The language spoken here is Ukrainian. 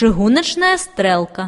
Чыгуначная стрелка.